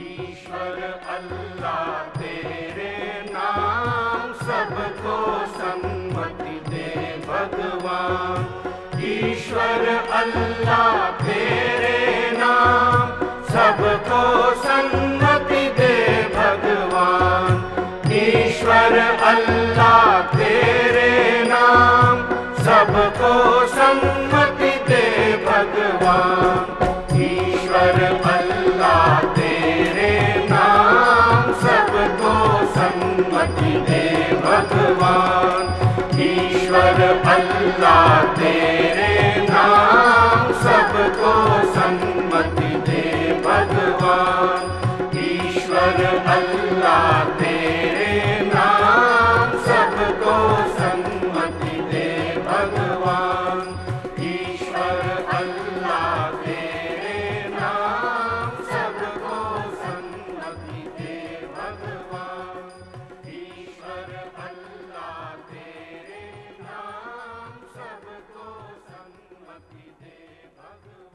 ईश्वर अल्लाह, तेरे नाम सबको सम्मति दे भगवान। ईश्वर अल्लाह, तेरे नाम सबको सम्मति दे भगवान। ईश्वर अल्लाह, तेरे नाम सबको सम्मति दे भगवान। भगवान ईश्वर अल्लाह तेरे नाम सबको सन्मति दे भगवान ईश्वर अल्लाह ਭਗਤੀ ਦੇ ਭਗਵਾਨ